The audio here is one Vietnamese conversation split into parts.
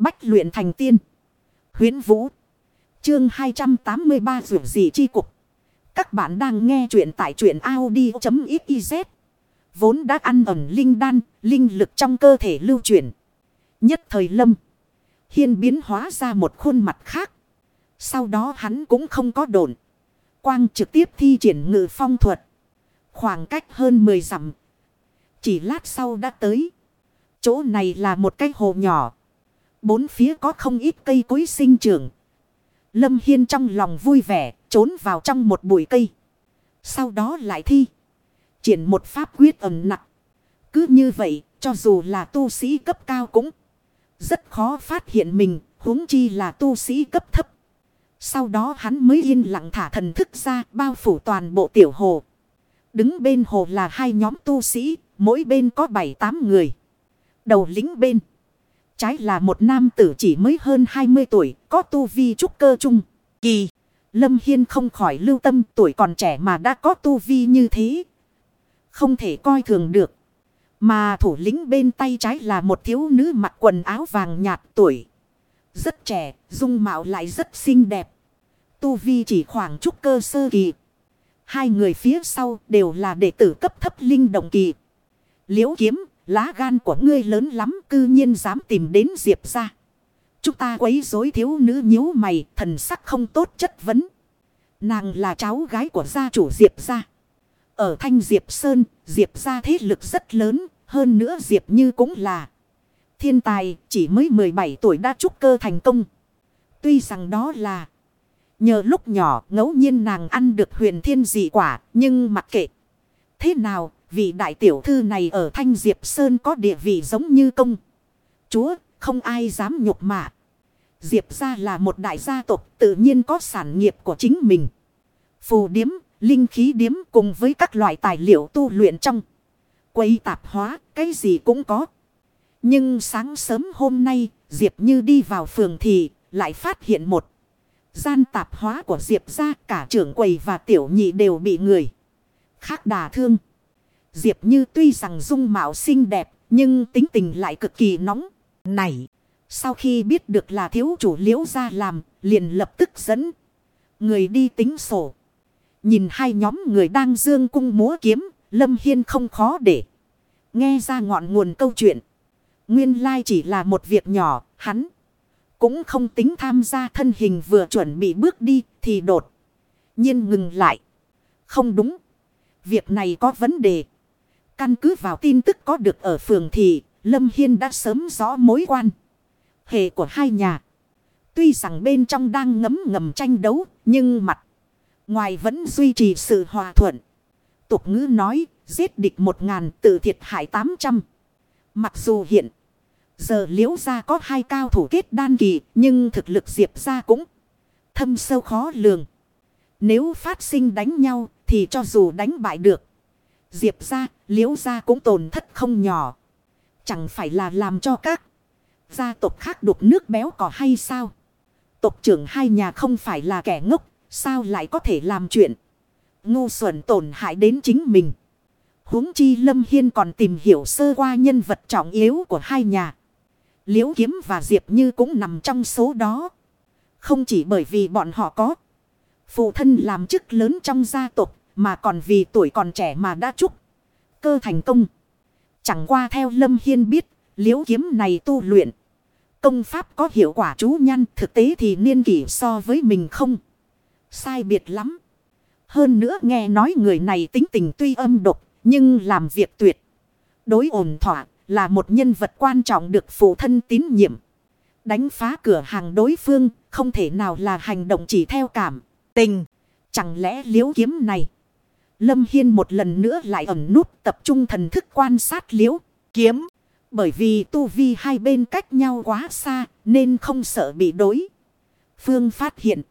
Bách luyện thành tiên. Huyến Vũ. Chương 283 rủ gì chi cục. Các bạn đang nghe truyện tại truyện Audi.xyz. Vốn đã ăn ẩn linh đan, linh lực trong cơ thể lưu chuyển. Nhất thời lâm. Hiên biến hóa ra một khuôn mặt khác. Sau đó hắn cũng không có đồn. Quang trực tiếp thi triển ngự phong thuật. Khoảng cách hơn 10 dặm. Chỉ lát sau đã tới. Chỗ này là một cái hồ nhỏ. Bốn phía có không ít cây cối sinh trưởng. Lâm Hiên trong lòng vui vẻ, trốn vào trong một bụi cây. Sau đó lại thi. Triển một pháp quyết ẩm nặng. Cứ như vậy, cho dù là tu sĩ cấp cao cũng rất khó phát hiện mình, huống chi là tu sĩ cấp thấp. Sau đó hắn mới yên lặng thả thần thức ra bao phủ toàn bộ tiểu hồ. Đứng bên hồ là hai nhóm tu sĩ, mỗi bên có bảy tám người. Đầu lính bên. Trái là một nam tử chỉ mới hơn 20 tuổi, có tu vi trúc cơ trung. Kỳ, Lâm Hiên không khỏi lưu tâm tuổi còn trẻ mà đã có tu vi như thế. Không thể coi thường được. Mà thủ lĩnh bên tay trái là một thiếu nữ mặc quần áo vàng nhạt tuổi. Rất trẻ, dung mạo lại rất xinh đẹp. Tu vi chỉ khoảng trúc cơ sơ kỳ. Hai người phía sau đều là đệ tử cấp thấp linh động kỳ. Liễu kiếm, lá gan của ngươi lớn lắm cư nhiên dám tìm đến Diệp ra. Chúng ta quấy rối thiếu nữ nhíu mày, thần sắc không tốt chất vấn. Nàng là cháu gái của gia chủ Diệp ra. Ở Thanh Diệp Sơn, Diệp ra thế lực rất lớn, hơn nữa Diệp Như cũng là thiên tài, chỉ mới 17 tuổi đã trúc cơ thành công. Tuy rằng đó là nhờ lúc nhỏ ngẫu nhiên nàng ăn được huyền thiên dị quả, nhưng mặc kệ. Thế nào, vị đại tiểu thư này ở Thanh Diệp Sơn có địa vị giống như công. Chúa, không ai dám nhục mạ. Diệp ra là một đại gia tộc tự nhiên có sản nghiệp của chính mình. Phù điếm, linh khí điếm cùng với các loại tài liệu tu luyện trong. Quay tạp hóa, cái gì cũng có. Nhưng sáng sớm hôm nay, Diệp như đi vào phường thì lại phát hiện một. Gian tạp hóa của Diệp ra cả trưởng quầy và tiểu nhị đều bị người. Khác đà thương. Diệp như tuy rằng dung mạo xinh đẹp, nhưng tính tình lại cực kỳ nóng, nảy. Sau khi biết được là thiếu chủ liễu ra làm, liền lập tức dẫn. Người đi tính sổ. Nhìn hai nhóm người đang dương cung múa kiếm, Lâm Hiên không khó để nghe ra ngọn nguồn câu chuyện. Nguyên lai chỉ là một việc nhỏ, hắn cũng không tính tham gia thân hình vừa chuẩn bị bước đi thì đột nhiên ngừng lại. Không đúng, việc này có vấn đề. Căn cứ vào tin tức có được ở phường thì, Lâm Hiên đã sớm rõ mối quan hệ của hai nhà. Tuy rằng bên trong đang ngấm ngầm tranh đấu, nhưng mặt ngoài vẫn duy trì sự hòa thuận. Tục ngữ nói, giết địch một ngàn, tự thiệt hại tám trăm. Mặc dù hiện giờ liễu ra có hai cao thủ kết đan kỳ, nhưng thực lực diệp ra cũng thâm sâu khó lường. Nếu phát sinh đánh nhau, thì cho dù đánh bại được Diệp ra, liễu ra cũng tổn thất không nhỏ. Chẳng phải là làm cho các gia tộc khác đục nước béo cỏ hay sao? Tộc trưởng hai nhà không phải là kẻ ngốc, sao lại có thể làm chuyện? Ngu xuẩn tổn hại đến chính mình. huống chi Lâm Hiên còn tìm hiểu sơ qua nhân vật trọng yếu của hai nhà. Liễu Kiếm và Diệp Như cũng nằm trong số đó. Không chỉ bởi vì bọn họ có phụ thân làm chức lớn trong gia tộc mà còn vì tuổi còn trẻ mà đã chúc cơ thành công. Chẳng qua theo Lâm Hiên biết, liễu kiếm này tu luyện. Công pháp có hiệu quả chú nhăn thực tế thì niên kỷ so với mình không. Sai biệt lắm. Hơn nữa nghe nói người này tính tình tuy âm độc, nhưng làm việc tuyệt. Đối ổn thỏa là một nhân vật quan trọng được phụ thân tín nhiệm. Đánh phá cửa hàng đối phương không thể nào là hành động chỉ theo cảm, tình. Chẳng lẽ liễu kiếm này Lâm Hiên một lần nữa lại ẩn nút tập trung thần thức quan sát liễu, kiếm. Bởi vì tu vi hai bên cách nhau quá xa nên không sợ bị đối. Phương phát hiện.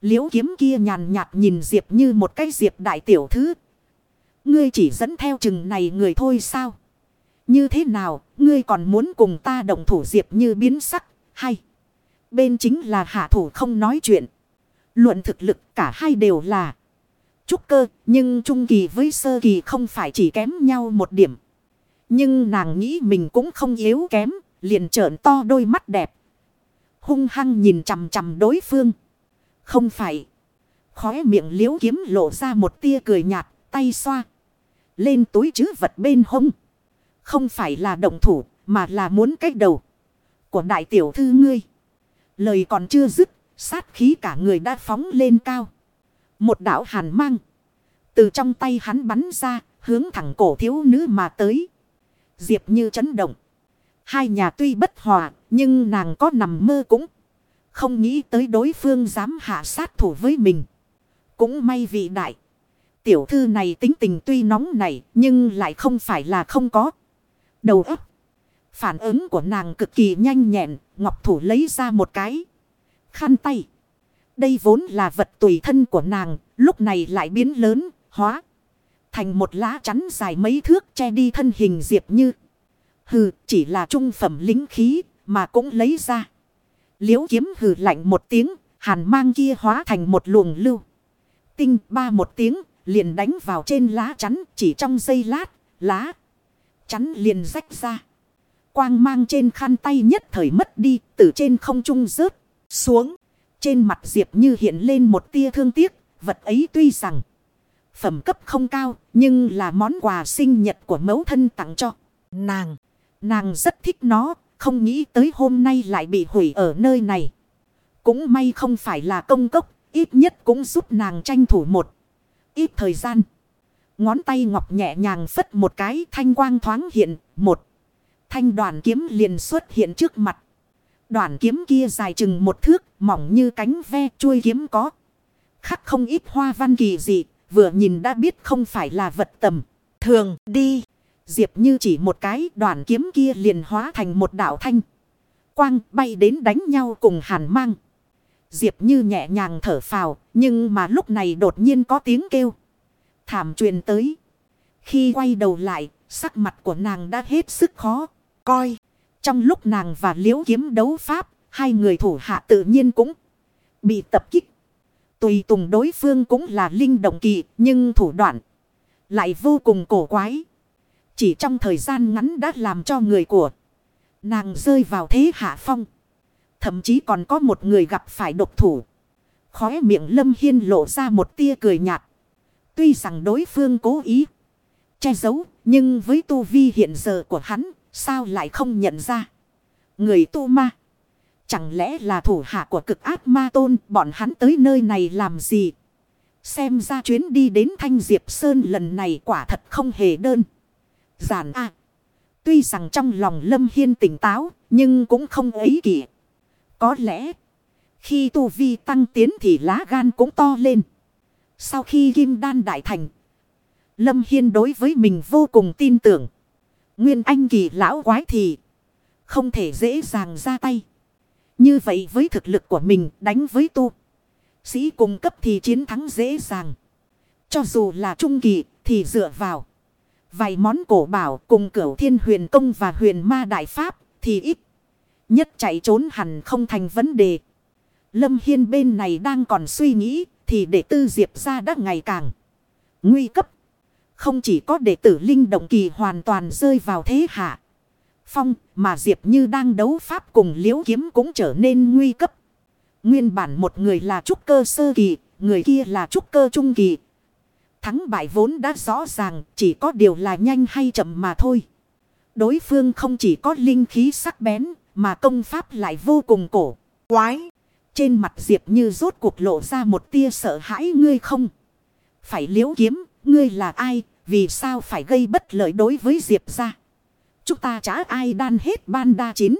Liễu kiếm kia nhàn nhạt nhìn Diệp như một cái Diệp đại tiểu thư. Ngươi chỉ dẫn theo chừng này người thôi sao? Như thế nào, ngươi còn muốn cùng ta động thủ Diệp như biến sắc, hay? Bên chính là hạ thủ không nói chuyện. Luận thực lực cả hai đều là trúc cơ, nhưng trung kỳ với sơ kỳ không phải chỉ kém nhau một điểm. Nhưng nàng nghĩ mình cũng không yếu kém, liền trợn to đôi mắt đẹp. hung hăng nhìn chằm chằm đối phương. Không phải. Khóe miệng liếu kiếm lộ ra một tia cười nhạt, tay xoa. Lên túi chứ vật bên hông. Không phải là động thủ, mà là muốn cách đầu. Của đại tiểu thư ngươi. Lời còn chưa dứt, sát khí cả người đã phóng lên cao. Một đạo hàn mang. Từ trong tay hắn bắn ra, hướng thẳng cổ thiếu nữ mà tới. Diệp như chấn động. Hai nhà tuy bất hòa, nhưng nàng có nằm mơ cũng không nghĩ tới đối phương dám hạ sát thủ với mình. Cũng may vị đại. Tiểu thư này tính tình tuy nóng này, nhưng lại không phải là không có. Đầu óc. Phản ứng của nàng cực kỳ nhanh nhẹn, ngọc thủ lấy ra một cái. Khăn tay. Đây vốn là vật tùy thân của nàng, lúc này lại biến lớn, hóa. Thành một lá chắn dài mấy thước che đi thân hình diệp như. Hừ, chỉ là trung phẩm lính khí, mà cũng lấy ra. Liễu kiếm hừ lạnh một tiếng, hàn mang kia hóa thành một luồng lưu. Tinh ba một tiếng, liền đánh vào trên lá chắn, chỉ trong giây lát, lá chắn liền rách ra. Quang mang trên khăn tay nhất thời mất đi, từ trên không trung rớt xuống. Trên mặt Diệp như hiện lên một tia thương tiếc, vật ấy tuy rằng phẩm cấp không cao, nhưng là món quà sinh nhật của mẫu thân tặng cho nàng. Nàng rất thích nó, không nghĩ tới hôm nay lại bị hủy ở nơi này. Cũng may không phải là công cốc, ít nhất cũng giúp nàng tranh thủ một ít thời gian. Ngón tay ngọc nhẹ nhàng phất một cái thanh quang thoáng hiện, một thanh đoàn kiếm liền xuất hiện trước mặt. Đoàn kiếm kia dài chừng một thước, mỏng như cánh ve, chuôi kiếm có. Khắc không ít hoa văn kỳ dị, vừa nhìn đã biết không phải là vật tầm. Thường, đi. Diệp như chỉ một cái đoàn kiếm kia liền hóa thành một đảo thanh. Quang bay đến đánh nhau cùng hàn mang. Diệp như nhẹ nhàng thở phào, nhưng mà lúc này đột nhiên có tiếng kêu. Thảm truyền tới. Khi quay đầu lại, sắc mặt của nàng đã hết sức khó. Coi, trong lúc nàng và liễu kiếm đấu pháp, hai người thủ hạ tự nhiên cũng bị tập kích. Tùy tùng đối phương cũng là linh động kỳ, nhưng thủ đoạn lại vô cùng cổ quái. Chỉ trong thời gian ngắn đã làm cho người của nàng rơi vào thế hạ phong. Thậm chí còn có một người gặp phải độc thủ. Khóe miệng Lâm Hiên lộ ra một tia cười nhạt. Tuy rằng đối phương cố ý che giấu, nhưng với tu vi hiện giờ của hắn, sao lại không nhận ra? Người tu ma. Chẳng lẽ là thủ hạ của cực ác ma tôn bọn hắn tới nơi này làm gì? Xem ra chuyến đi đến Thanh Diệp Sơn lần này quả thật không hề đơn. Giản a Tuy rằng trong lòng Lâm Hiên tỉnh táo, nhưng cũng không ấy kỷ. Có lẽ, khi tu vi tăng tiến thì lá gan cũng to lên. Sau khi kim đan đại thành, Lâm Hiên đối với mình vô cùng tin tưởng. Nguyên anh kỳ lão quái thì không thể dễ dàng ra tay. Như vậy với thực lực của mình đánh với tu. Sĩ cung cấp thì chiến thắng dễ dàng. Cho dù là trung kỳ thì dựa vào. Vài món cổ bảo cùng cửu thiên huyền công và huyền ma đại pháp thì ít. Nhất chạy trốn hẳn không thành vấn đề. Lâm Hiên bên này đang còn suy nghĩ thì để tư Diệp ra đã ngày càng nguy cấp. Không chỉ có đệ tử Linh Động Kỳ hoàn toàn rơi vào thế hạ. Phong mà Diệp như đang đấu pháp cùng liễu kiếm cũng trở nên nguy cấp. Nguyên bản một người là trúc cơ sơ kỳ, người kia là trúc cơ trung kỳ. Thắng bại vốn đã rõ ràng, chỉ có điều là nhanh hay chậm mà thôi. Đối phương không chỉ có linh khí sắc bén, mà công pháp lại vô cùng cổ, quái. Trên mặt Diệp như rốt cuộc lộ ra một tia sợ hãi ngươi không. Phải liễu kiếm, ngươi là ai, vì sao phải gây bất lợi đối với Diệp ra. Chúng ta trả ai đan hết ban đa chín.